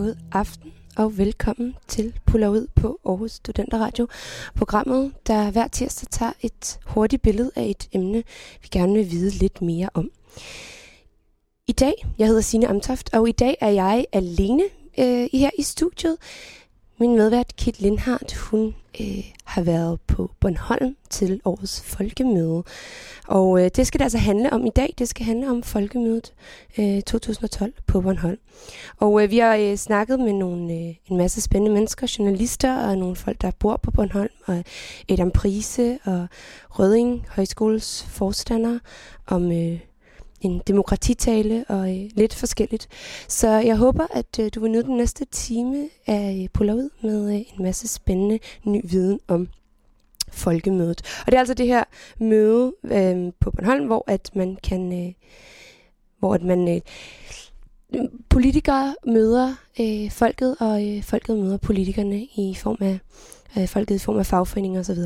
god aften og velkommen til Puller ud på Aarhus Studenterradio. Programmet, der hver tirsdag tager et hurtigt billede af et emne, vi gerne vil vide lidt mere om. I dag, jeg hedder Sine Amtoft, og i dag er jeg alene øh, her i studiet. Min medvært Kit Lindhardt, hun øh, har været på Bornholm til årets folkemøde. Og øh, det skal det altså handle om i dag. Det skal handle om folkemødet øh, 2012 på Bornholm. Og øh, vi har øh, snakket med nogle, øh, en masse spændende mennesker, journalister og nogle folk, der bor på Bornholm. Og Adam Prise og Røding Højskoles forstander om... Øh, en demokratitale og øh, lidt forskelligt. Så jeg håber, at øh, du vil nyde den næste time af øh, ud med øh, en masse spændende ny viden om folkemødet. Og det er altså det her møde øh, på Bornholm, hvor at man kan, øh, hvor at man øh, politikere møder øh, folket, og øh, folket møder politikerne i form af øh, folket i form af fagforeninger osv.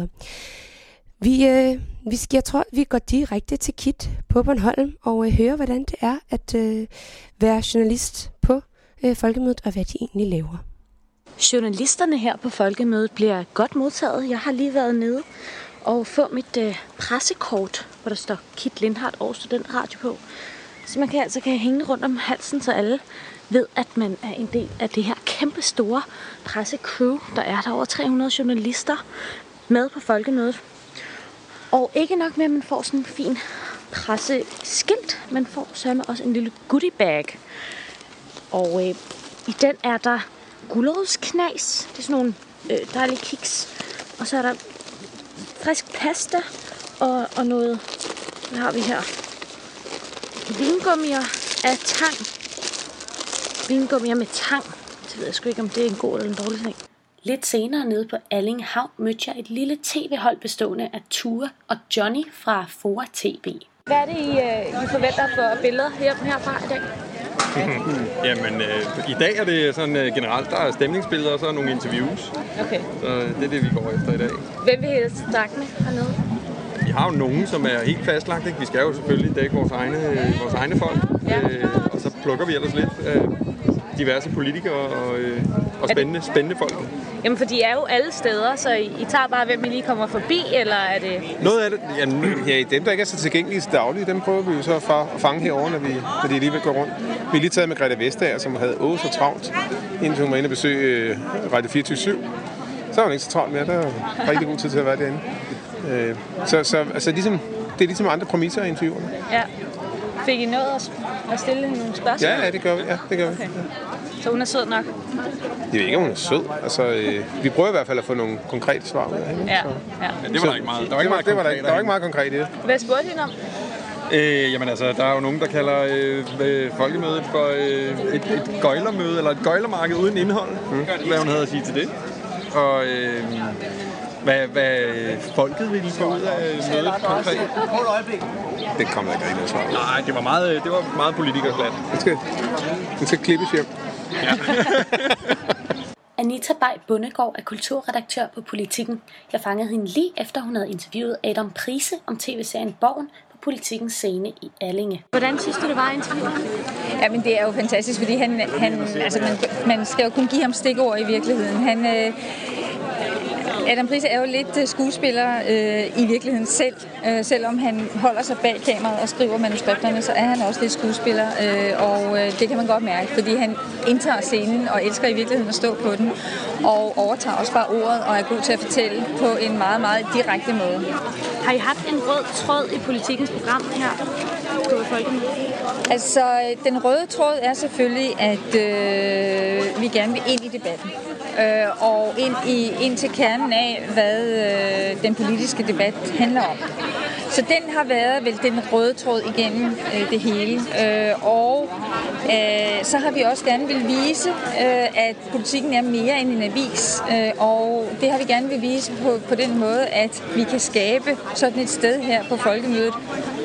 Vi, øh, vi skal, jeg tror, vi går direkte til Kit på Bornholm og øh, hører, hvordan det er at øh, være journalist på øh, Folkemødet, og hvad de egentlig laver. Journalisterne her på Folkemødet bliver godt modtaget. Jeg har lige været nede og få mit øh, pressekort, hvor der står Kit Lindhardt og Student Radio på. Så man kan altså kan hænge rundt om halsen, så alle ved, at man er en del af det her kæmpe store pressecrew. Der er der over 300 journalister med på Folkemødet. Og ikke nok med, at man får sådan en fin presseskilt, man får sørme også en lille goodie bag. Og øh, i den er der gulerodsknas. Det er sådan nogle øh, dejlige kiks. Og så er der frisk pasta og, og noget, hvad har vi her? Vingummier af tang. Vingummier med tang. Så ved jeg sgu ikke, om det er en god eller en dårlig ting. Lidt senere nede på Alling Havn mødte jeg et lille tv-hold bestående af Ture og Johnny fra Fora TV. Hvad er det, I, uh, I forventer for billeder her, herfra i dag? Jamen, øh, i dag er det sådan øh, generelt, der er stemningsbilleder og så er nogle interviews. Okay. Så det er det, vi går efter i dag. Hvem vil I snakke med hernede? Vi har jo nogen, som er helt fastlagt. Ikke? Vi skal jo selvfølgelig dække vores egne, vores egne folk. Ja. Øh, og så plukker vi ellers lidt af diverse politikere og, øh, og spændende, spændende folk. Jamen, for de er jo alle steder, så I, I tager bare, hvem I lige kommer forbi, eller er det... Noget af det, ja, ja, dem, der ikke er så tilgængelige til dagligt, dem prøver vi jo så at fange herovre, når, vi, når de lige vil gå rundt. Vi har lige taget med Greta Vestager, som havde åh så travlt, indtil hun var inde og besøge øh, Radio 24 Så var hun ikke så travlt mere, der var rigtig god tid til at være derinde. Øh, så så altså, ligesom, det er ligesom andre præmisser i interviewerne. Ja. Fik I noget at, at stille nogle spørgsmål? Ja, ja, det gør vi. Ja, det gør okay. vi. Ja. Så hun er sød nok? Jeg ved ikke, om hun er sød. Altså, øh, vi prøver i hvert fald at få nogle konkrete svar ud af hende. Ja, ja. ja det var der ikke meget, der var ikke meget, det var, der, der var ikke meget konkret i det. Hvad spurgte hende om? Øh, jamen altså, der er jo nogen, der kalder øh, folkemødet for øh, et, et gøjlermøde, eller et gøjlermarked uden indhold. Mm. Hvad hun havde at sige til det. Og øh, hvad, hvad folket ville få ud af mødet konkret. Det kom der ikke rigtig noget svar Nej, det var meget, det var meget politikersland. Det skal, det skal klippes hjem. Ja. Anita Bay Bundegård er kulturredaktør på Politiken. Jeg fangede hende lige efter hun havde interviewet Adam Prise om tv-serien Borgen på Politikens scene i Allinge. Hvordan synes du, det var at interviewe Jamen, det er jo fantastisk, fordi han, han, altså man, man skal jo kun give ham stikord i virkeligheden. Han, øh, Adam Prise er jo lidt øh, skuespiller øh, i virkeligheden selv. Øh, selvom han holder sig bag kameraet og skriver manuskripterne, så er han også lidt skuespiller. Øh, og øh, det kan man godt mærke, fordi han indtager scenen og elsker i virkeligheden at stå på den. Og overtager også bare ordet og er god til at fortælle på en meget, meget direkte måde. Har I haft en rød tråd i politikens program her på Folkemødet? Altså, den røde tråd er selvfølgelig, at øh, vi gerne vil ind i debatten øh, og ind, i, ind til kernen af, hvad øh, den politiske debat handler om. Så den har været vel den røde tråd igennem øh, det hele. Øh, og øh, så har vi også gerne vil vise, øh, at politikken er mere end en avis. Øh, og det har vi gerne vil vise på, på den måde, at vi kan skabe sådan et sted her på Folkemødet,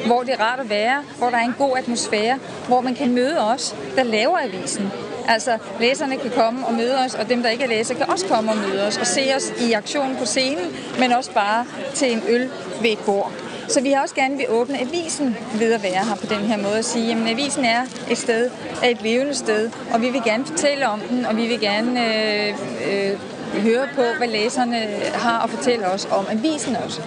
hvor det er rart at være, hvor der er en god atmosfære, hvor man kan møde os, der laver avisen. Altså, læserne kan komme og møde os, og dem, der ikke er læser, kan også komme og møde os og se os i aktion på scenen, men også bare til en øl ved et bord. Så vi har også gerne vil åbne avisen ved at være her på den her måde og sige, at avisen er et sted, er et levende sted, og vi vil gerne fortælle om den, og vi vil gerne øh, øh, høre på, hvad læserne har at fortælle os om avisen også.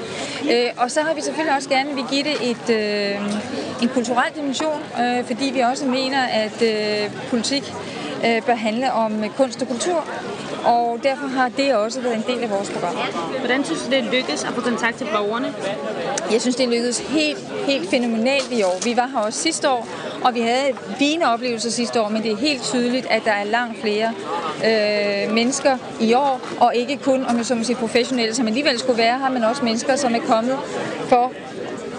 Øh, og så har vi selvfølgelig også gerne vil give det et, øh, en kulturel dimension, øh, fordi vi også mener, at øh, politik øh, bør handle om kunst og kultur. Og derfor har det også været en del af vores program. Hvordan synes du, det lykkes at få kontakt til borgerne? Jeg synes, det lykkedes helt, helt fænomenalt i år. Vi var her også sidste år, og vi havde fine oplevelser sidste år, men det er helt tydeligt, at der er langt flere øh, mennesker i år, og ikke kun, om jeg så må sige, professionelle, som alligevel skulle være her, men også mennesker, som er kommet for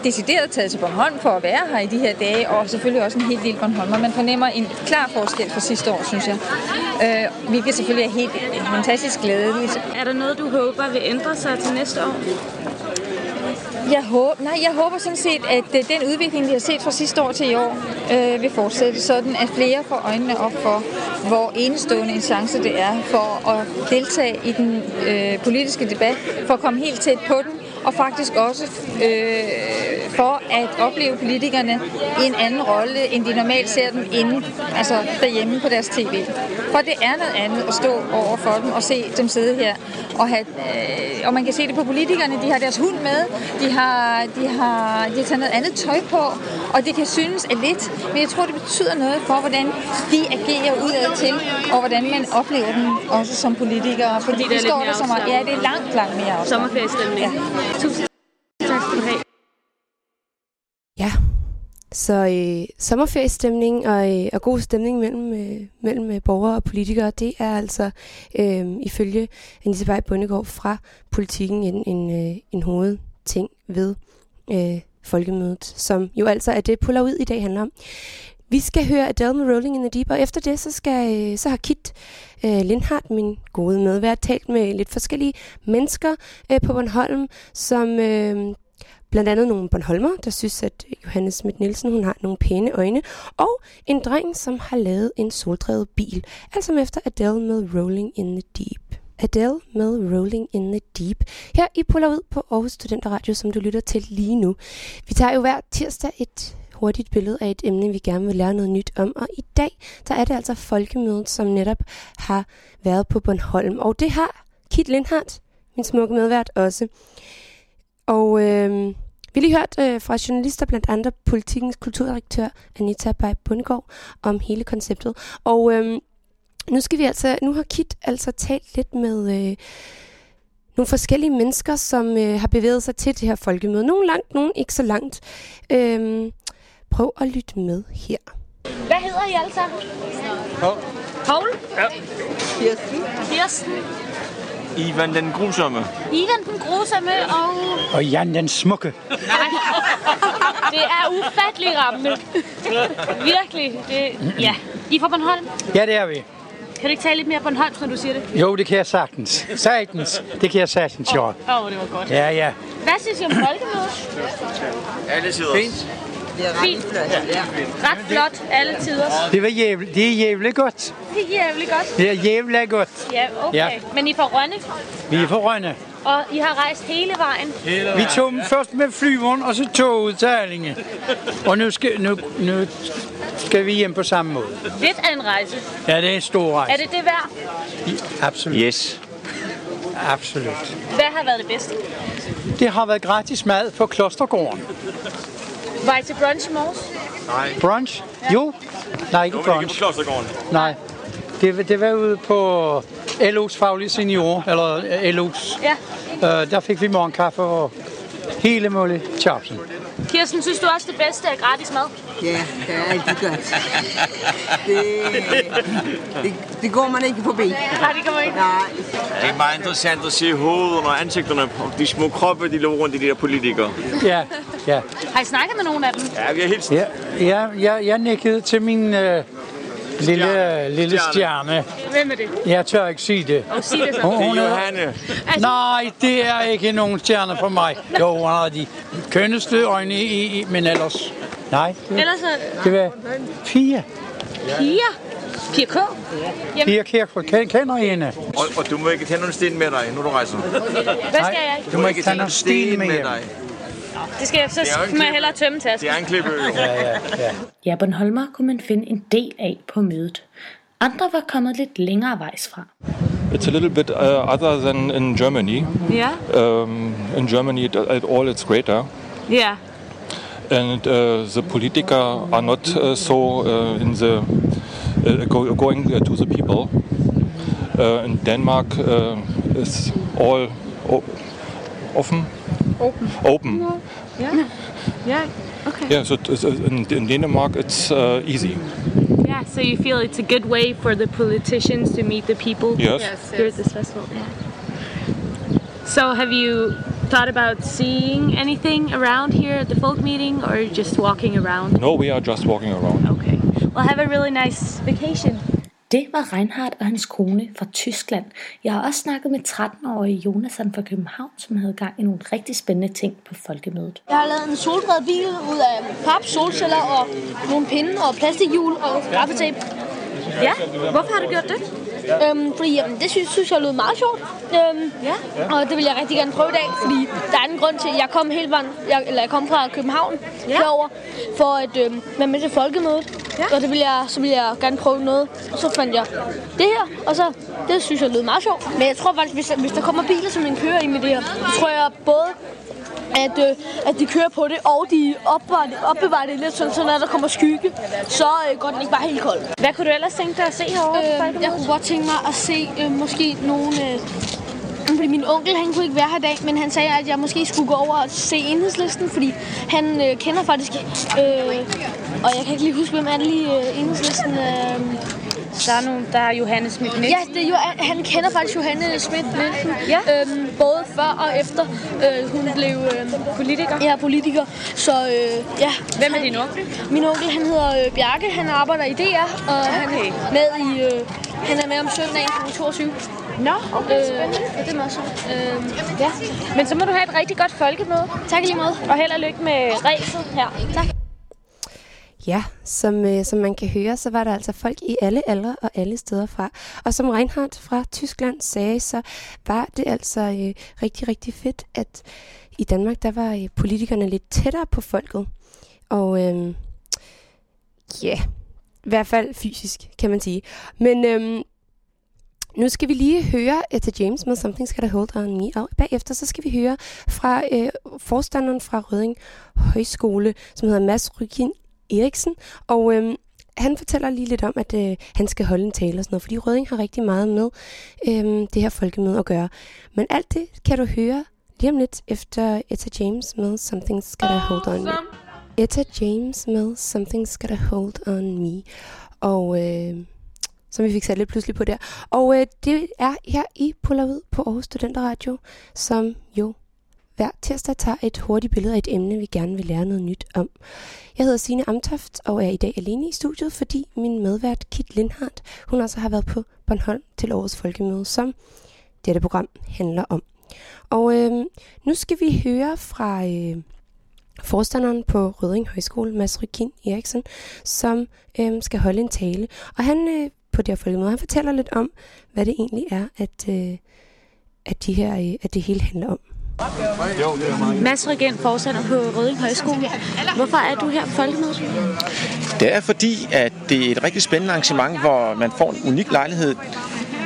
decideret taget til Bornholm for at være her i de her dage, og selvfølgelig også en helt lille Bornholmer. Man fornemmer en klar forskel fra sidste år, synes jeg. Øh, hvilket selvfølgelig er helt fantastisk glædeligt. Er der noget, du håber vil ændre sig til næste år? Jeg håber, nej, jeg håber sådan set, at øh, den udvikling, vi har set fra sidste år til i år, øh, vil fortsætte, sådan at flere får øjnene op for, hvor enestående en chance det er for at deltage i den øh, politiske debat, for at komme helt tæt på den, og faktisk også øh, for at opleve politikerne i en anden rolle, end de normalt ser dem inde, altså derhjemme på deres tv. For det er noget andet at stå over for dem og se dem sidde her. Og, have, øh, og man kan se det på politikerne, de har deres hund med, de har, de har, de har taget noget andet tøj på, og det kan synes er lidt, men jeg tror, det betyder noget for, hvordan de agerer udad til, og hvordan man oplever dem også som politikere. Fordi, Fordi det er de står der som, ja, det er langt, langt mere afstand. Sommerferiestemning. Ja. Tusind tak skal du have. Ja, så øh, sommerferiestemning og, øh, og god stemning mellem, øh, mellem øh, borgere og politikere, det er altså øh, ifølge Anissa Bay Bundegård fra politikken en, en, øh, en hovedting ved øh, folkemødet, som jo altså er det, Puller ud i dag handler om. Vi skal høre Adele med Rolling in the Deep, og efter det, så, skal, øh, så har Kit øh, Lindhardt, min gode medvært, talt med lidt forskellige mennesker øh, på Bornholm, som øh, blandt andet nogle Bornholmer, der synes, at Johannes Schmidt Nielsen hun har nogle pæne øjne, og en dreng, som har lavet en soldrevet bil, altså efter Adele med Rolling in the Deep. Adele med Rolling in the Deep. Her i Polarud ud på Aarhus Studenter Radio, som du lytter til lige nu. Vi tager jo hver tirsdag et hurtigt billede af et emne, vi gerne vil lære noget nyt om. Og i dag, der er det altså folkemødet, som netop har været på Bornholm. Og det har Kit Lindhardt, min smukke medvært, også. Og øh, vi har lige hørt øh, fra journalister, blandt andre politikens kulturdirektør Anita Bay Bundgaard, om hele konceptet. Og øh, nu skal vi altså, nu har Kit altså talt lidt med øh, nogle forskellige mennesker, som øh, har bevæget sig til det her folkemøde. Nogle langt, nogle ikke så langt. Øh, prøv at lytte med her. Hvad hedder I alle sammen? Poul. Paul? Ja. Kirsten. Kirsten. Ivan den grusomme. Ivan den grusomme og... Og Jan den smukke. Nej. Det er ufattelig ramme. Virkelig. Det... Ja. I er fra Bornholm. Ja, det er vi. Kan du ikke tale lidt mere Bornholmsk, når du siger det? Jo, det kan jeg sagtens. Sagtens. Det kan jeg sagtens, jo. Åh, oh, det var godt. Ja, ja. Hvad synes I om folkemødet? Alle sider. Fint. Fint. Ret flot, alle tider. Det var jævligt. Det er jævligt godt. Det er jævligt godt. Det er jævligt godt. Ja, okay. Ja. Men I er fra Rønne, Vi er fra Rønne. og I har rejst hele vejen. Vi tog dem først med flyveren, og så toget til Allinge. Og nu skal, nu, nu skal vi hjem på samme måde. Lidt af en rejse. Ja, det er en stor Er rejse. det det værd? Absolut. Yes. Absolut. Hvad har været det bedste? Det har været gratis mad på Klostergården. Var I til brunch i morges? Brunch? Jo. Nej, ikke er vi ikke på brunch. Klostergården. Nej. Det, var- det var ude på LO's faglige senior, eller LO's. Ja. Øh, der fik vi morgenkaffe og hele mulige chapsen. Kirsten, synes du også det bedste er gratis mad? Ja, det er rigtig godt. Det, det, det går man ikke forbi. Nej, det man ikke. Nej, Det er meget interessant at se hovederne og ansigterne og de små kroppe, de løber rundt i de der politikere. Ja, ja. Har I snakket med nogen af dem? Ja, vi har helt ja, ja jeg, jeg nikkede til min øh, lille, Stjerne. lille Stjerne. Hvem er det? Jeg tør ikke sige det. Og sig det så. Hun, Det hun er er, Johanne. nej, det er ikke nogen stjerne for mig. Jo, hun har de kønneste øjne i, i men ellers... Nej, det, Ellers så... det var Pia. Pia? Pia K? Jamen, Pia Kierkegaard. Ken- Kender I hende? Og, og du må ikke tage nogen sten med dig, når du rejser. hvad skal jeg? Du må ikke tage nogen sten med dig. Det skal jeg, så Det jo jeg klip- hellere tømme tasken. Det er en klippeø. Ja, Bornholmer kunne man finde en del af på mødet. Andre var kommet lidt længere vejs fra. It's a little bit uh, other than in Germany. Ja, Um, in Germany, it, it all it's greater, ja. and uh, the politiker are not uh, so uh, in the uh, go, going uh, to the people. Uh, in Denmark, uh, it's all o- often Open. open. Yeah. ja. Okay. Yeah, so in, in Denmark, it's uh, easy. Yeah, so you feel it's a good way for the politicians to meet the people Yes. here at this festival. Yeah. So have you thought about seeing anything around here at the folk meeting or just walking around? No, we are just walking around. Okay. Well, have a really nice vacation. Det var Reinhardt og hans kone fra Tyskland. Jeg har også snakket med 13-årige Jonathan fra København, som havde gang i nogle rigtig spændende ting på folkemødet. Jeg har lavet en solbred bil ud af pap, solceller og nogle pinde og plastikhjul og gaffetape. Ja, hvorfor har du gjort det? Øhm, fordi jamen, det synes, synes jeg lød meget sjovt. Øhm, Ja. Og det vil jeg rigtig gerne prøve i dag, fordi der er en grund til, at jeg kom hele vejen, jeg, eller jeg kom fra København Ja. herover for at øhm, være med til folkemødet. Ja. Og det vil jeg, så vil jeg gerne prøve noget. Og så fandt jeg det her, og så det synes jeg lød meget sjovt. Men jeg tror faktisk, hvis, hvis der kommer biler, som man kører i med det her, så tror jeg både at, øh, at de kører på det, og de opbevarer det, opbevarer det lidt sådan, så når der kommer skygge, så øh, går den ikke bare helt kold. Hvad kunne du ellers tænke dig at se herovre Øh, jeg kunne godt tænke mig at se øh, måske nogle... Øh, fordi min onkel, han kunne ikke være her i dag, men han sagde, at jeg måske skulle gå over og se enhedslisten, fordi han øh, kender faktisk... Øh, og jeg kan ikke lige huske, hvem er det lige øh, enhedslisten... Øh, Der er, nogle, der er Johannes schmidt Ja, det er jo, han kender faktisk Johanne Schmidt Nielsen, Ja. øhm, både før og efter øh, hun blev øh, Politiker. Ja, politiker. Så øh, ja. Hvem er han- din onkel? Min onkel, han hedder øh, Bjarke, han arbejder i DR, og han Okay. er med i, øh, han er med om søndagen kl. 22. Nå, okay, Øh, spændende. ja, det er meget sjovt. Øh, Ja. Men så må du have et rigtig godt folkemøde. tak lige måde. Og held og lykke med ræset her. Tak. Ja, som, øh, som man kan høre, så var der altså folk i alle aldre og alle steder fra. Og som Reinhardt fra Tyskland sagde, så var det altså øh, rigtig, rigtig fedt, at i Danmark, der var øh, politikerne lidt tættere på folket. Og øh, ja, i hvert fald fysisk, kan man sige. Men øh, nu skal vi lige høre øh, Etta James med Something's Gotta Hold On Me, og bagefter så skal vi høre fra øh, forstanderen fra Rødding Højskole, som hedder Mads Rykin Eriksen, og øhm, han fortæller lige lidt om, at øh, han skal holde en tale og sådan noget, fordi Rødding har rigtig meget med øhm, det her folkemøde at gøre. Men alt det kan du høre lige om lidt efter Etta James med Something's Gotta Hold On Me. Etta James med Something's Gotta Hold On Me. Og øh, som vi fik sat lidt pludselig på der. Og øh, det er her i Puller på Aarhus Studenter som jo hver tirsdag tager et hurtigt billede af et emne, vi gerne vil lære noget nyt om. Jeg hedder Signe Amtoft og er i dag alene i studiet, fordi min medvært Kit Lindhardt, hun også har været på Bornholm til årets folkemøde, som dette program handler om. Og øh, nu skal vi høre fra øh, forstanderen på Rødding Højskole, Mads Rykin Eriksen, som øh, skal holde en tale. Og han øh, på det her folkemøde, han fortæller lidt om, hvad det egentlig er, at, øh, at, de her, øh, at det hele handler om. Mads Regent, forstander på Rødding Højskole. Hvorfor er du her på folkemødet? Det er fordi, at det er et rigtig spændende arrangement, hvor man får en unik lejlighed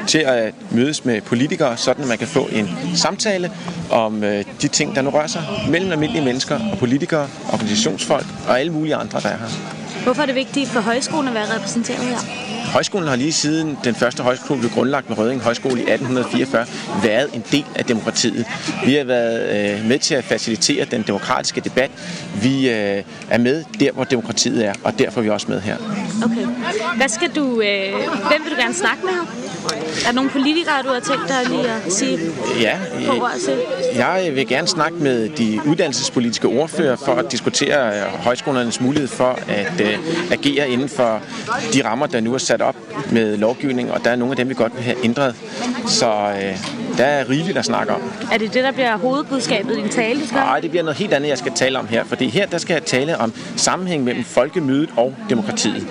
til at mødes med politikere, sådan at man kan få en samtale om øh, de ting, der nu rører sig mellem almindelige mennesker og politikere, organisationsfolk og alle mulige andre, der er her. Hvorfor er det vigtigt for højskolen at være repræsenteret her? Højskolen har lige siden den første højskole blev grundlagt med Rødding Højskole i 1844 været en del af demokratiet. Vi har været øh, med til at facilitere den demokratiske debat. Vi øh, er med der, hvor demokratiet er, og derfor er vi også med her. Okay. Hvad skal du, øh, hvem vil du gerne snakke med her? Er der nogle politikere, du har tænkt dig lige at sige Ja, på? Jeg vil gerne snakke med de uddannelsespolitiske ordfører for at diskutere øh, højskolernes mulighed for at øh, agere inden for de rammer, der nu er sat op med lovgivning, og der er nogle af dem, vi godt vil have ændret. Så øh, der er rigeligt at snakke om. Er det det, der bliver hovedbudskabet i din tale, du skal? Nej, det bliver noget helt andet, jeg skal tale om her, fordi her der skal jeg tale om sammenhæng mellem folkemødet og demokratiet.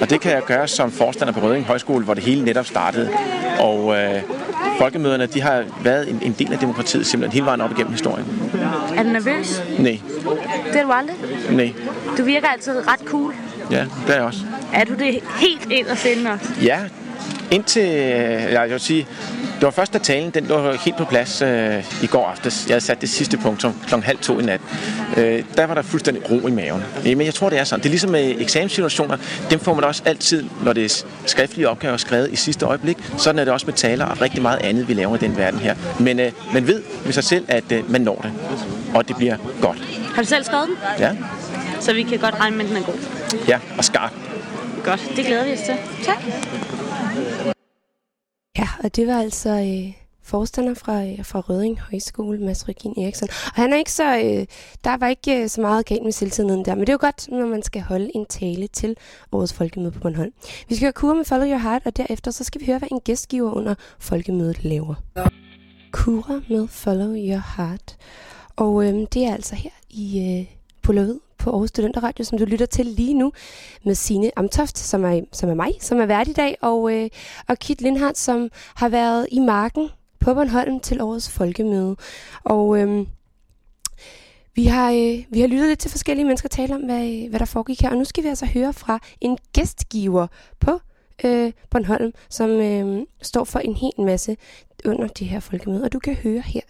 Og det kan jeg gøre som forstander på Rødding Højskole, hvor det hele netop startede. Og øh, folkemøderne, de har været en, en del af demokratiet simpelthen hele vejen op igennem historien. Er du nervøs? Nej, Det er du aldrig. nej. Du virker altid ret cool. Ja, det er jeg også. Er du det helt ind og finde også? Ja, indtil, jeg vil sige, det var først da talen, den lå helt på plads øh, i går aftes. Jeg havde sat det sidste punktum kl. halv to i nat. Øh, der var der fuldstændig ro i maven. Øh, Men jeg tror, det er sådan. Det er ligesom med eksamenssituationer. Dem får man også altid, når det er skriftlige opgaver skrevet i sidste øjeblik. Sådan er det også med taler og rigtig meget andet, vi laver i den verden her. Men øh, man ved med sig selv, at øh, man når det. Og det bliver godt. Har du selv skrevet den? Ja, Så vi kan godt regne med, at den er god. ja og skarp. Godt, det glæder vi os til. Tak. Og det var altså øh, forstander fra, øh, fra Røding Højskole, Mads Regin Eriksen. Og han er ikke så, øh, der var ikke øh, så meget galt med selvtilliden der, men det er jo godt, når man skal holde en tale til årets folkemøde på Bornholm. Vi skal høre Kura med Follow Your Heart, og derefter så skal vi høre, hvad en gæstgiver under folkemødet laver. Kura med Follow Your Heart. Og øh, det er altså her i øh, Polaroid på Aarhus Studenter som du lytter til lige nu, med Sine Amtoft, som er, som er mig, som er vært i dag, og, øh, og Kit Lindhardt, som har været i marken på Bornholm til årets folkemøde. Og øh, vi, har, øh, vi har lyttet lidt til forskellige mennesker tale om, hvad, øh, hvad der foregik her, og nu skal vi altså høre fra en gæstgiver på øh, Bornholm, som øh, står for en hel masse under det her folkemøde, og du kan høre her.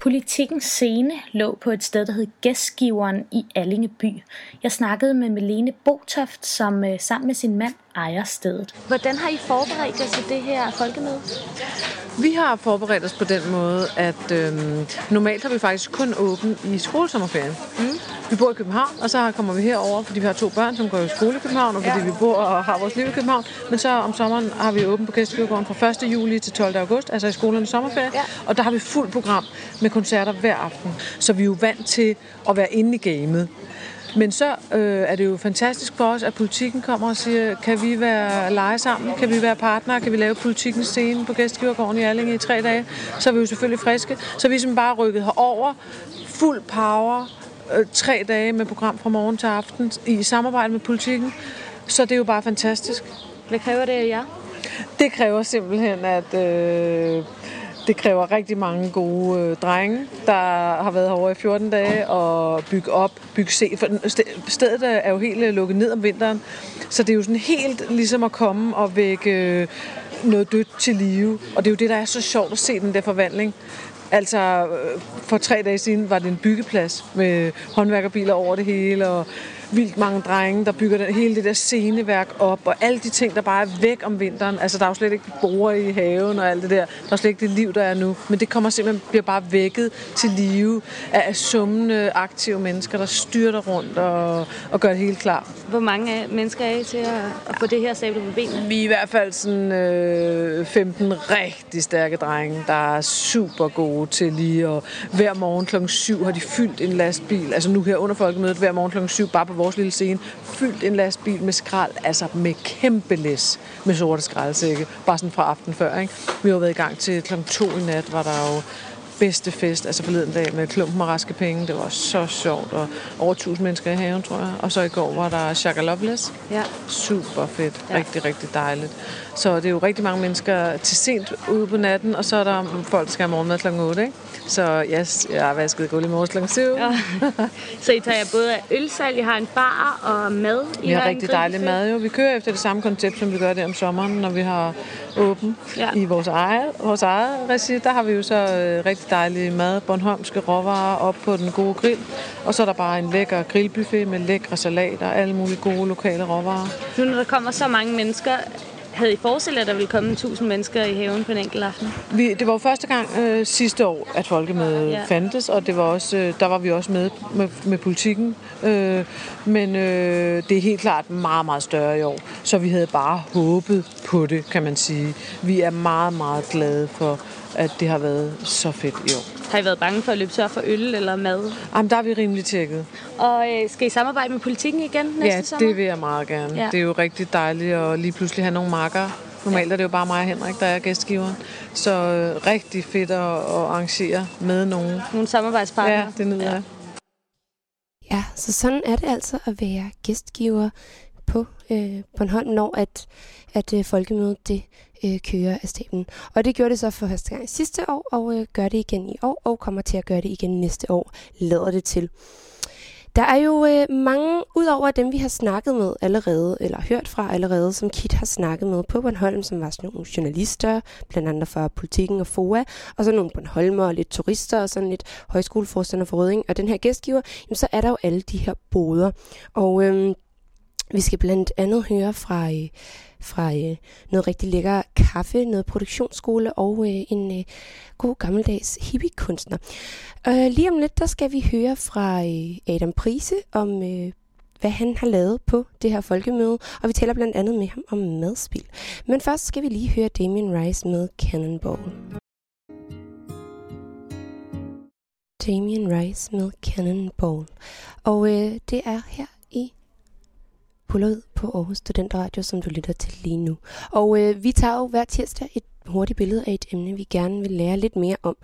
Politikens scene lå på et sted, der hed Gæstgiveren i Allingeby. Jeg snakkede med Melene Botoft, som øh, sammen med sin mand ejer stedet. Hvordan har I forberedt jer til det her folkemøde? Vi har forberedt os på den måde, at øhm, normalt har vi faktisk kun åbent i skolesommerferien. Mm. Vi bor i København, og så kommer vi herover, fordi vi har to børn, som går i skole i København, og fordi ja. vi bor og har vores liv i København. Men så om sommeren har vi åbent på Gæstgivergården fra 1. juli til 12. august, altså i skolernes sommerferie. Ja. Og der har vi fuld program med koncerter hver aften. Så vi er jo vant til at være inde i gamet. Men så øh, er det jo fantastisk for os, at politikken kommer og siger, kan vi være lege sammen? Kan vi være partnere? Kan vi lave politikens scene på Gæstgivergården i Allinge i tre dage? Så er vi jo selvfølgelig friske. Så er vi simpelthen bare rykket herover. Fuld power. Øh, tre dage med program fra morgen til aften i samarbejde med politikken. Så det er jo bare fantastisk. Hvad kræver det af jer? Det kræver simpelthen, at øh, det kræver rigtig mange gode øh, drenge, der har været herovre i 14 dage og bygge op, bygge se. For stedet er jo helt øh, lukket ned om vinteren, så det er jo sådan helt ligesom at komme og vække øh, noget dødt til live. Og det er jo det, der er så sjovt at se den der forvandling. Altså, øh, for tre dage siden var det en byggeplads med håndværkerbiler over det hele, og vildt mange drenge, der bygger den, hele det der sceneværk op, og alle de ting, der bare er væk om vinteren. Altså, der er jo slet ikke borer i haven og alt det der. Der er slet ikke det liv, der er nu. Men det kommer simpelthen, bliver bare vækket til live af summende, aktive mennesker, der styrter rundt og, og gør det helt klar. Hvor mange mennesker er I til at, at få det her stablet på benene? Vi er i hvert fald sådan øh, 15 rigtig stærke drenge, der er super gode til lige at hver morgen klokken 7 har de fyldt en lastbil, altså nu her under folkemødet, hver morgen klokken 7, bare på vores lille scene, fyldt en lastbil med skrald, altså med kæmpe læs med sorte skraldsække, bare sådan fra aften før. Ikke? Vi har været i gang til kl. 2 i nat, var der jo bedste fest, altså forleden dag med klumpen og raske penge. Det var så sjovt, og over 1000 mennesker i haven, tror jeg. Og så i går var der Shaka Loveless. Ja. Super fedt. Ja. Rigtig, rigtig dejligt. Så det er jo rigtig mange mennesker til sent ude på natten, og så er der folk, der skal have morgenmad kl. 8, ikke? Så yes, jeg har vasket gulv i morges kl. 7. Ja. Så I tager både ølsalg, I har en bar og mad. I Vi har en rigtig dejlig mad jo. Vi kører efter det samme koncept, som vi gør det om sommeren, når vi har åben ja. i vores eget, vores eget regi. Der har vi jo så øh, rigtig dejlig mad, Bornholmske råvarer op på den gode grill. Og så er der bare en lækker grillbuffet med lækre salater og alle mulige gode lokale råvarer. Nu når der kommer så mange mennesker, havde I forestillet, at der ville komme 1000 mennesker i haven på en enkelt aften? Vi, det var jo første gang øh, sidste år, at folkemødet Ja. fandtes, og det var også, øh, der var vi også med med, med politikken. Øh, men øh, det er helt klart meget, meget større i år, så vi havde bare håbet på det, kan man sige. Vi er meget, meget glade for, at det har været så fedt i år. Har I været bange for at løbe tør for øl eller mad? Jamen, der er vi rimelig tjekket. Og øh, skal I samarbejde med politikken igen næste Ja, sommer? det vil jeg meget gerne. Ja. Ja. Det er jo rigtig dejligt at lige pludselig have nogle marker. Normalt er det jo bare mig og Henrik, der er gæstgiveren. Så øh, rigtig fedt at, at arrangere med nogen. Nogle samarbejdspartnere. Ja, det nyder jeg. Ja, så sådan er det altså at være gæstgiver på øh, Bornholm, når at, at øh, folkemødet det øh, kører af staben. Og det gjorde det så for første gang sidste år, og øh, gør det igen i år, og kommer til at gøre det igen næste år, lader det til. Der er jo øh, mange, udover dem vi har snakket med allerede, eller hørt fra allerede, som Kit har snakket med på Bornholm, som var sådan nogle journalister, blandt andet fra Politikken og FOA, og så nogle Bornholmer og lidt turister og sådan lidt højskoleforstander for Røding, og den her gæstgiver, jamen, så er der jo alle de her boder. Og øh, vi skal blandt andet høre fra, øh, fra øh, noget rigtig lækker kaffe, noget produktionsskole og øh, en øh, god gammeldags hippie-kunstner. Øh, lige om lidt, der skal vi høre fra øh, Adam Prise om, øh, hvad han har lavet på det her folkemøde, og vi taler blandt andet med ham om madspil. Men først skal vi lige høre Damien Rice med Cannonball. Damien Rice med Cannonball. Og øh, det er her i på Aarhus Studentradio, som du lytter til lige nu. Og øh, vi tager jo hver tirsdag et hurtigt billede af et emne, vi gerne vil lære lidt mere om.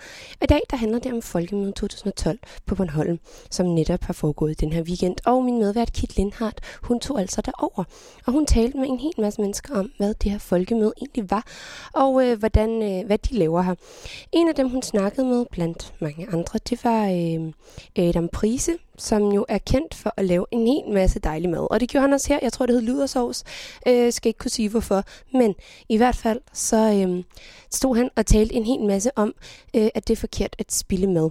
I dag der handler det om Folkemødet 2012 på Bornholm, som netop har foregået den her weekend. Og min medvært Kit Lindhardt, hun tog altså derover. Og hun talte med en hel masse mennesker om, hvad det her folkemøde egentlig var, og øh, hvordan, øh, hvad de laver her. En af dem, hun snakkede med, blandt mange andre, det var øh, Adam Prise, som jo er kendt for at lave en hel masse dejlig mad. Og det gjorde han også her. Jeg tror, det hed ludersovs. Øh, skal ikke kunne sige hvorfor. Men i hvert fald, så øh, stod han og talte en hel masse om, øh, at det er forkert at spille mad.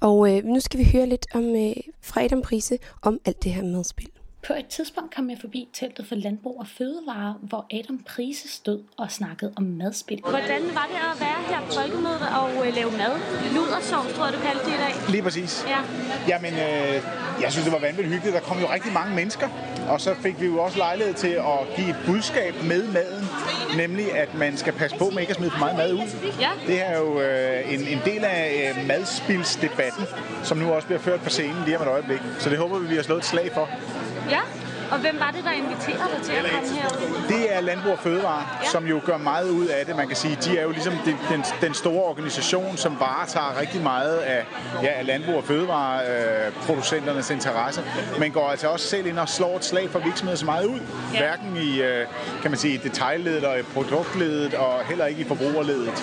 Og øh, nu skal vi høre lidt om øh, fra Prise om alt det her madspil. På et tidspunkt kom jeg forbi teltet for Landbrug og Fødevare, hvor Adam Prise stod og snakkede om madspil. Hvordan var det at være her på folkemødet og øh, lave mad? Ludersovs, tror jeg, du kaldte det i dag. Lige præcis. Ja. Jamen, øh, jeg synes, det var vanvittigt hyggeligt. Der kom jo rigtig mange mennesker, og så fik vi jo også lejlighed til at give et budskab med maden, nemlig at man skal passe på med ikke at smide for meget mad ud. Ja. Det er jo øh, en, en del af øh, madspilsdebatten, som nu også bliver ført på scenen lige om et øjeblik. Så det håber vi, vi har slået et slag for. Ja, og hvem var det, der inviterede dig til at komme herud? Det er Landbrug og Fødevare, ja. som jo gør meget ud af det. Man kan sige, de er jo ligesom den, den, den store organisation, som varetager rigtig meget af, ja, af Landbrug og Fødevareproducenternes øh, interesse, men går altså også selv ind og slår et slag for virksomheder så meget ud. Ja. Hverken i øh, kan man sige, detaljledet og i produktledet, og heller ikke i forbrugerledet.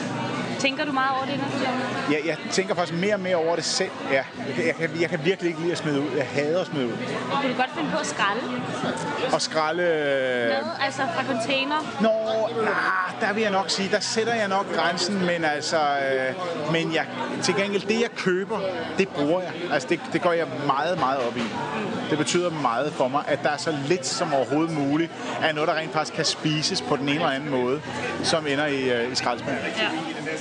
Tænker du meget over det, når du laver? Ja, jeg tænker faktisk mere og mere over det selv. Ja, jeg, kan, jeg, kan, jeg kan virkelig ikke lide at smide ud. Jeg hader at smide ud. Kunne du godt finde på at skralde? Og skralde... Mad, altså fra container? Nå, ah, der vil jeg nok sige, der sætter jeg nok grænsen, men altså... Øh, men jeg, til gengæld, det jeg køber, det bruger jeg. Altså, det, det går jeg meget, meget op i. Det betyder meget for mig, at der er så lidt som overhovedet muligt af noget, der rent faktisk kan spises på den ene eller anden måde, som ender i, øh, i skraldespanden. Ja.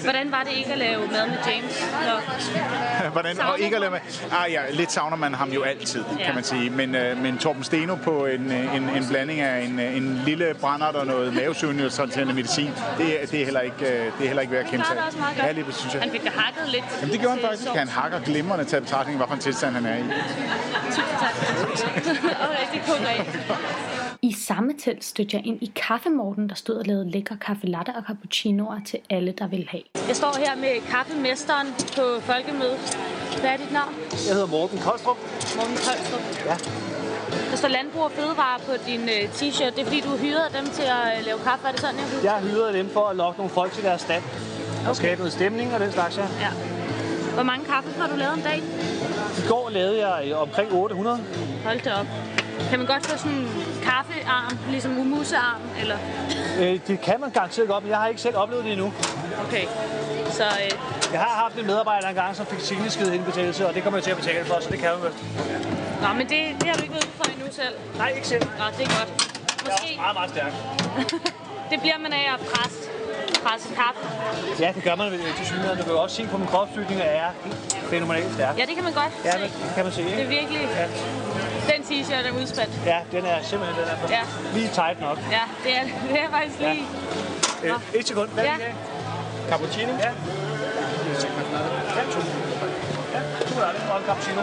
Hvordan var det ikke at lave mad med James? Nå. Hvordan, og ikke at lave med, ah, ja, lidt savner man ham jo altid, ja. kan man sige. Men, øh, men Torben Steno på en, en, en blanding af en, en lille brændert og noget mavesøgende medicin, det, er- det, er heller ikke, øh, det er heller ikke værd at kæmpe Det sig af. også meget godt. Ja, lige synes jeg. Han fik det hakket lidt. Jamen, det gjorde han faktisk. Han hakker glimrende til betragtning, hvad for en tilstand han er i. Tusind tak. og rigtig god dag. I samme telt stødte jeg ind i kaffemorten, der stod og lavede lækker kaffe latte og cappuccinoer til alle, der vil have. Jeg står her med kaffemesteren på folkemødet. Hvad er dit navn? Jeg hedder Morten Koldstrup. Morten Koldstrup. Ja. Der står landbrug og fødevare på din øh, t-shirt. Det er fordi, du hyrede dem til at øh, lave kaffe. Er det sådan, jeg husker? Jeg har hyret dem for at lokke nogle folk til deres stand. Og skabe noget stemning og den slags, ja. ja. Hvor mange kaffe har du lavet en dag? I går lavede jeg øh, omkring 800. Hold da op. Kan man godt få sådan kaffearm, ligesom umusearm, eller? Øh, det kan man garanteret godt, men jeg har ikke selv oplevet det endnu. Okay. Så øh, Jeg har haft en medarbejder engang, som fik signeskede indbetalt, og det kommer jeg til at betale for, så det kan man vel. Nå, men det, det har du ikke været for endnu selv? Nej, ikke selv. Nå, det er godt. Måske. Meget, meget stærk. det bliver man af at presse, presse kaffe. Ja, det gør man vel til synligheden. Du kan også se på min kropsbygning, at jeg er fænomenalt stærk. Ja, det kan man godt Ja, se. det kan man se, Det er ikke? virkelig... Ja. T-shirt er udspændt. Ja, den er simpelthen den er Ja. lige tight nok. Ja, det er, det er faktisk lige... Øh, et sekund. Hvad Ja. have? Cappuccino? Ja. Ja. Ja, to er det. Og en cappuccino.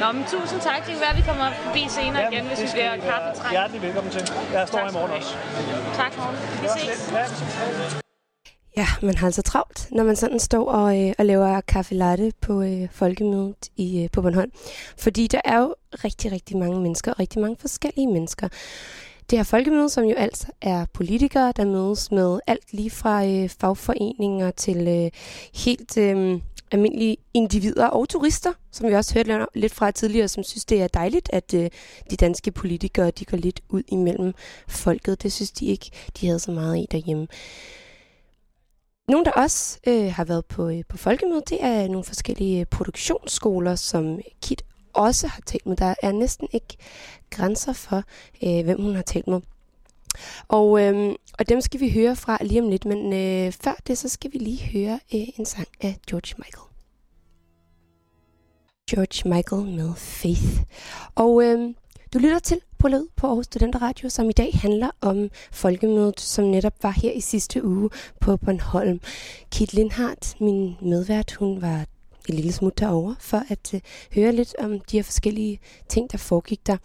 Nå, men tusind tak. Det kan være, at vi kommer forbi senere Ja, igen, hvis vi bliver kaffetræng. Hjertelig velkommen til. Jeg står her i morgen også. Tak, morgen. Vi ses. Ja, man har altså travlt, når man sådan står og, øh, og laver kaffe latte på øh, folkemødet i, øh, på Bornholm. Fordi der er jo rigtig, rigtig mange mennesker, og rigtig mange forskellige mennesker. Det her folkemøde, som jo altså er politikere, der mødes med alt lige fra øh, fagforeninger til øh, helt øh, almindelige individer og turister, som vi også hørte lidt fra tidligere, som synes, det er dejligt, at øh, de danske politikere de går lidt ud imellem folket. Det synes de ikke, de havde så meget i derhjemme. Nogle, der også øh, har været på, øh, på folkemødet, det er nogle forskellige øh, produktionsskoler, som Kit også har talt med. Der er næsten ikke grænser for, øh, hvem hun har talt med. Og, øh, og dem skal vi høre fra lige om lidt, men øh, før det, så skal vi lige høre øh, en sang af George Michael. George Michael med Faith. Og øh, du lytter til på led på Aarhus Studenter Radio, som i dag handler om folkemødet, som netop var her i sidste uge på Bornholm. Kit Lindhardt, min medvært, hun var et lille smut derovre for at øh, høre lidt om de her forskellige ting, der foregik der.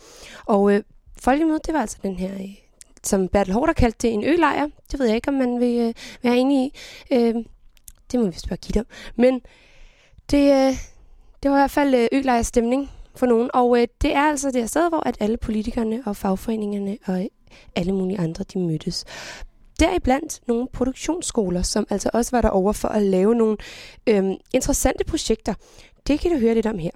Og øh, folkemødet, det var altså den her, øh, som Bertel Hårder kaldte det, en ølejr. Det ved jeg ikke, om man vil øh, være enig i. Øh, det må vi spørge Kit om. Men det, øh, det var i hvert fald øh, ølejrstemning for nogen. Og øh, det er altså det sted, hvor at alle politikerne og fagforeningerne og alle mulige andre, de mødtes. Deriblandt nogle produktionsskoler, som altså også var der over for at lave nogle øh, interessante projekter. Det kan du høre lidt om her.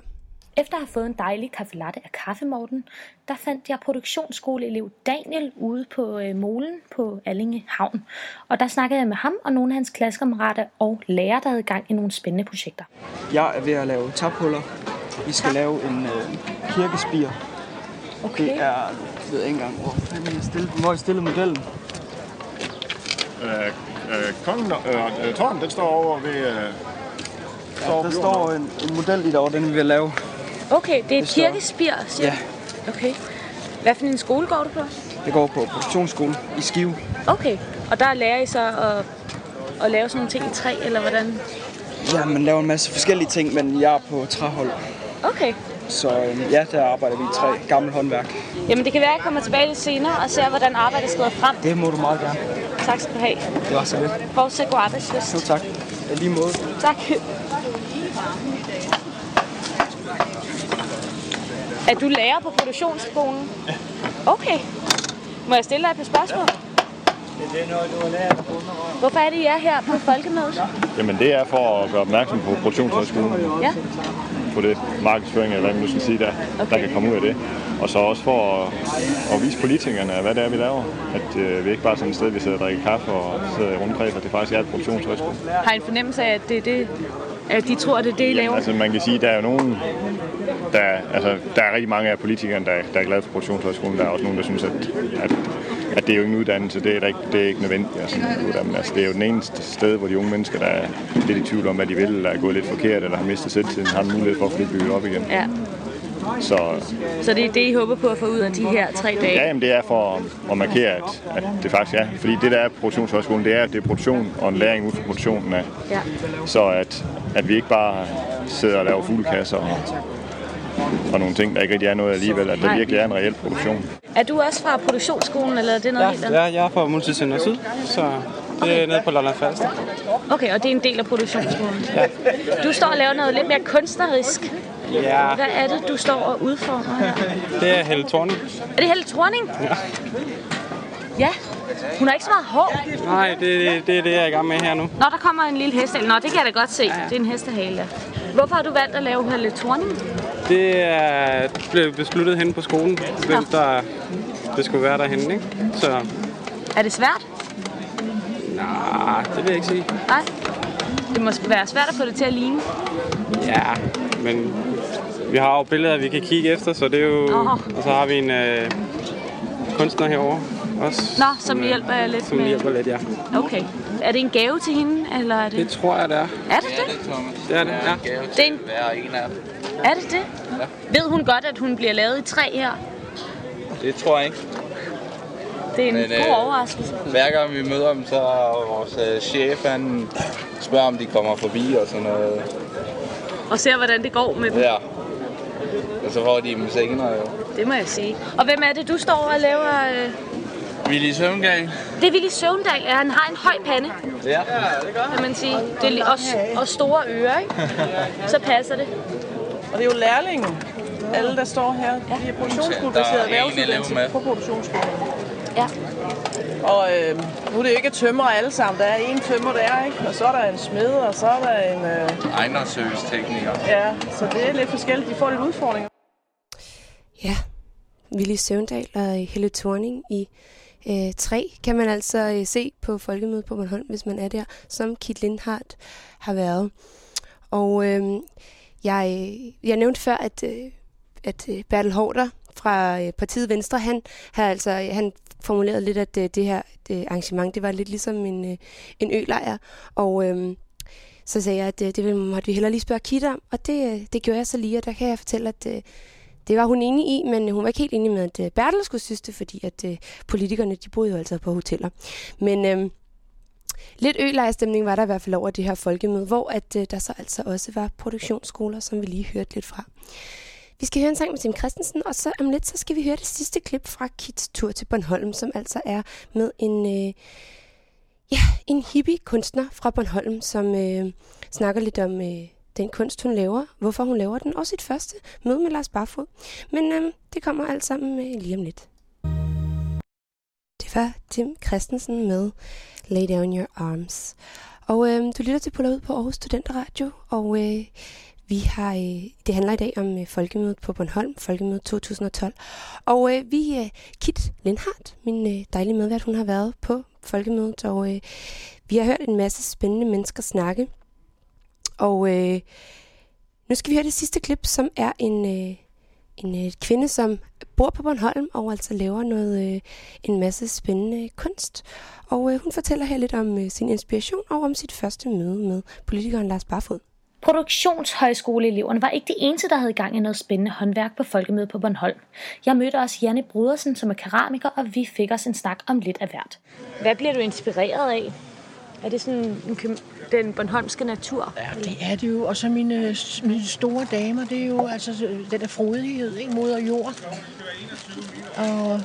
Efter at have fået en dejlig kaffe latte af kaffemorten, der fandt jeg produktionsskoleelev Daniel ude på øh, molen på Allinge Havn. Og der snakkede jeg med ham og nogle af hans klassekammerater og lærere, der havde gang i nogle spændende projekter. Jeg er ved at lave taphuller vi skal lave en øh, kirkespir. Okay. Det er, jeg ved ikke engang, hvor fanden jeg stillet, hvor jeg stillet modellen. Øh, øh, kongen, øh, øh, tårnen, den står over ved... Øh, ja, der står en, en model lige derovre, den vi vil lave. Okay, det er et kirkespir, siger Ja. Okay. Hvad for en skole går du på? Det går på produktionsskole i Skive. Okay, og der lærer I så at, at lave sådan nogle ting i træ, eller hvordan? Ja, man laver en masse forskellige ting, men jeg er på træhold. Okay. Så øh, ja, der arbejder vi i træ. Gammel håndværk. Jamen det kan være, at jeg kommer tilbage lidt senere og ser, hvordan arbejdet skrider frem. Det må du meget gerne. Tak skal du have. Det var så lidt. Fortsæt god arbejdsløst. Jo, tak. I lige måde. Tak. Er du lærer på produktionsskolen? Ja. Okay. Må jeg stille dig et par spørgsmål? Det er noget, du har lært på Hvorfor er det, I er her på folkemødet? Jamen det er for at gøre opmærksom på produktionshøjskolen. Ja. På det markedsføring, eller hvad man nu skal sige, der, okay. der kan komme ud af det. Og så også for at, at vise politikerne, hvad det er, vi laver. At øh, vi ikke bare er sådan et sted, vi sidder og drikker kaffe og sidder rundkreds, at det faktisk er et produktionshøjskole. Har I en fornemmelse af, at det er det, at de tror, at det er det, I Jamen, laver? altså man kan sige, der er jo nogen, der, altså, der er rigtig mange af politikerne, der, der er glade for produktionshøjskolen. Der er også nogen, der synes, at, at, at det er jo ingen uddannelse. Det er, der ikke, det er ikke nødvendigt. Altså, men altså, det er jo den eneste sted, hvor de unge mennesker, der er lidt i tvivl om, hvad de vil, eller er gået lidt forkert, eller har mistet selvtiden, har en mulighed for at det bygget op igen. Ja. Så Så det er det, I håber på at få ud af de her tre dage? ja, jamen, det er for at markere, at, at det faktisk er. Fordi det, der er produktionshøjskolen, det er, at det er produktion og en læring ud fra produktionen af. Ja. Så at, at vi ikke bare sidder og laver fuglekasser og, og nogle ting, der ikke rigtig er noget alligevel, at der Nej. virkelig er en reel produktion. Er du også fra produktionsskolen, eller er det noget Ja, helt andet? ja, jeg er fra Multicenter Syd, så det er nede på Lolland Falster. Okay, og det er en del af produktionsskolen? Ja. Du står og laver noget lidt mere kunstnerisk. Ja, Hvad er det, du står og udformer her? det er Helle Thorning. Er det Helle Thorning? Ja. Ja. Hun har ikke så meget hår. Nej, det, det er det, jeg er i gang med her nu. Nå, der kommer en lille hestehale. Nå, det kan jeg da godt se. Det er en hestehale. ja. Hvorfor har du valgt at lave Helle Thorning? Det er blevet besluttet hen på skolen, hvem der det skulle være derhenne, ikke? Så Er det svært? nej, det vil jeg ikke sige. Nej. Det må være svært at få det til at ligne. Ja, men vi har jo billeder, vi kan kigge efter, så det er jo... Åh. Og så har vi en øh, kunstner herovre også. Nå, som hjælper jer lidt Som med- hjælper lidt, ja. Okay. Er det en gave til hende, eller er det... Det tror jeg, det er. Er det det? Det er det, ja. Det er en... Hver en af dem. Er det det? Ja. Ved hun godt, at hun bliver lavet i træ her? Det tror jeg ikke. Det er en Men, god øh, overraskelse. Hver gang vi møder dem, så er vores øh, chef, han spørger, om de kommer forbi og sådan noget. Og ser, hvordan det går med dem. Ja. Og så får de dem senere jo. Det må jeg sige. Og hvem er det, du står og laver øh, Willy Søvndal. Det er Willy Søvndal, ja. Han har en høj pande, Ja, det gør kan man sige. Det er også, og store ører, ikke? Så passer det. Og det er jo lærlingen. Alle, der står her, de er er en erhvervsuddannelse på produktionsskolen. Ja. Og øh, nu er det jo ikke tømmer alle sammen. Der er en tømmer der, ikke? Og så er der en smed, og så er der en... Øh, Ejendomsservice-tekniker. ja, så det er lidt forskelligt. De får lidt udfordringer. Ja, Willy Søvndal og Helle Thorning i øh, 3 kan man altså øh, se på Folkemødet på Bornholm, hvis man er der, som Kit Lindhardt har været. Og øh, jeg, øh, jeg nævnte før, at, øh, at øh, Bertel Hårder fra partiet Venstre, han har altså han formulerede lidt, at det her det arrangement, det var lidt ligesom en, en ølejr. Og øhm, så sagde jeg, at det ville- måtte vi hellere lige spørge Kit om, og det, det gjorde jeg så lige, og der kan jeg fortælle, at det var hun enig i, men hun var ikke helt enig med, at Bertel skulle synes det, fordi at politikerne, de boede jo altså på hoteller. Men øhm, lidt ølejrstemning var der i hvert fald over det her folkemøde, hvor at øh, der så altså også var produktionsskoler, som vi lige hørte lidt fra. Vi skal høre en sang med Tim Christensen, og så om lidt, så skal vi høre det sidste klip fra Kits tur til Bornholm, som altså er med en, øh, ja, en hippie-kunstner fra Bornholm, som øh, snakker lidt om øh, den kunst, hun laver, hvorfor hun laver den, og sit første møde med Lars Barfod. Men øh, det kommer alt sammen øh, lige om lidt. Det var Tim Christensen med Lay Down Your Arms. Og øh, du lytter til Puller ud på Aarhus Studenteradio, og øh, vi har, øh, det handler i dag om øh, Folkemødet på Bornholm, Folkemødet 2012. Og øh, vi, øh, Kit Lindhardt, min øh, dejlige medvært, hun har været på Folkemødet, og øh, vi har hørt en masse spændende mennesker snakke. Og øh, nu skal vi høre det sidste klip, som er en, øh, en øh, kvinde, som bor på Bornholm og altså laver noget, øh, en masse spændende kunst. Og øh, hun fortæller her lidt om øh, sin inspiration og om sit første møde med politikeren Lars Barfod. Produktionshøjskoleeleverne var ikke de eneste, der havde gang i noget spændende håndværk på Folkemødet på Bornholm. Jeg mødte også Janne Brudersen, som er keramiker, og vi fik os en snak om lidt af hvert. Hvad bliver du inspireret af? Er det sådan en, den bornholmske natur? Ja, det er det jo. Og så mine, mine store damer, det er jo altså den der frodighed, ikke? Moder jord. Og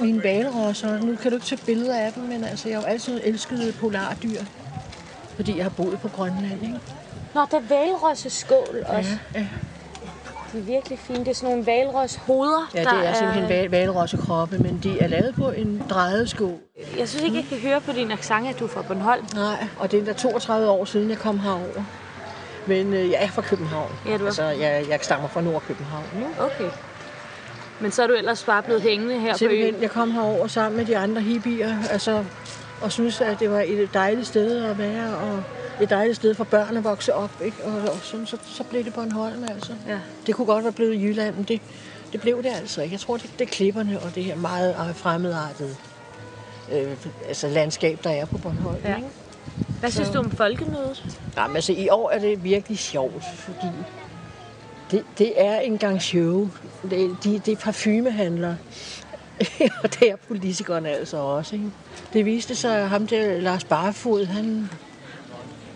mine valrosser. Nu kan du ikke tage billeder af dem, men altså, jeg har jo altid elsket polardyr. Fordi jeg har boet på Grønland, ikke? Nå, der er valrøse skål også. Ja, ja. De er virkelig fine. Det er sådan nogle valrøs hoveder. Ja, det er simpelthen val- valrossekroppe, men de er lavet på en drejesko. Jeg synes ikke, jeg kan høre på din accent, at du er fra Bornholm. Nej, og det er da 32 år siden, jeg kom herover. Men øh, jeg er fra København. Ja, du er. Altså, jeg, jeg stammer fra Nordkøbenhavn. Ikke? Okay. Men så er du ellers bare blevet hængende her på Simpelthen, øen. jeg kom herover sammen med de andre hippier, altså, og synes, at det var et dejligt sted at være, og et dejligt sted for børn at vokse op. Ikke? Og, og sådan, så, så blev det Bornholm, altså. Ja. Det kunne godt være blevet Jylland, men det, det blev det altså ikke. Jeg tror, det, det er klipperne og det her meget fremmedartede øh, altså landskab, der er på Bornholm. Ja. Ikke? Hvad synes Så- du om folkemødet? Nej, men altså i år er det virkelig sjovt, fordi det, det er en gang show. Det, de, det er parfumehandlere. og det er politikerne altså også. Ikke? Det viste sig, at ham der, Lars Barfod, han...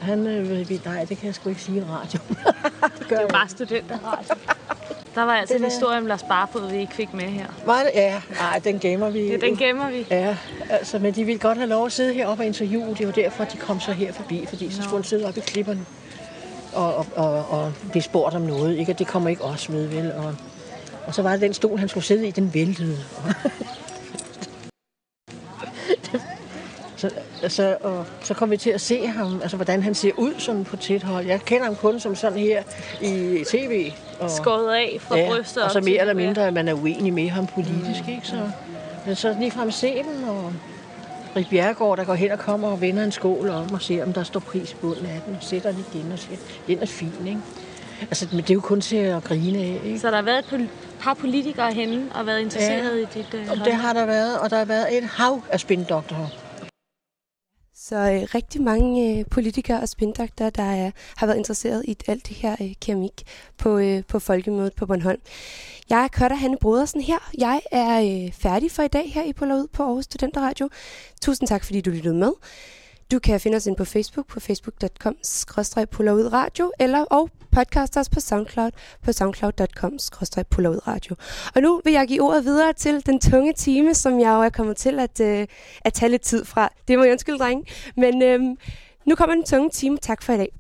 han øh, nej, det kan jeg sgu ikke sige i radio. Det er jo bare studenterradio. Der var altså Det en historie om Lars Barfod, vi ikke fik med her. Var det? Ja, nej, den gemmer vi. Ja, den gemmer vi. Ja, altså, men de ville godt have lov at sidde heroppe og interviewe. Det var derfor, de kom så her forbi, fordi så skulle de sidde oppe i klipperne og, og, og, og blive spurgt om noget. Ikke? Og det kommer ikke os med, vel? Og, og så var det den stol, han skulle sidde i, den væltede. altså, og så kom vi til at se ham, altså hvordan han ser ud sådan på tæt hold. Jeg kender ham kun som sådan her i tv. Og, Skåret af fra ja, brystet og så mere eller mindre, at man er uenig med ham politisk. Ikke? Så, men så ligefrem se dem, og Rik Bjerregaard, der går hen og kommer og vender en skål om og ser, om der står pris på bunden af den, og sætter den igen og siger, den er fin, ikke? Altså, men det er jo kun til at grine af, ikke? Så der har været et par politikere henne og været interesseret Ja. i dit øh, det har der været, og der har været et hav af spindoktorer. Så øh, rigtig mange øh, politikere og spindoktorer, der er, har været interesseret i alt det her øh, keramik på, øh, på Folkemødet på Bornholm. Jeg er Køtter Hanne Brodersen her. Jeg er øh, færdig for i dag her i Polarud på Aarhus Studenteradio. Tusind tak, fordi du lyttede med. Du kan finde os ind på Facebook på facebook.com radio eller og podcast os på SoundCloud på soundcloud.com radio. Og nu vil jeg give ordet videre til den tunge time, som jeg jo er kommet til at, øh, at tage lidt tid fra. Det må jeg undskylde, drenge. Men øh, nu kommer den tunge time. Tak for i dag.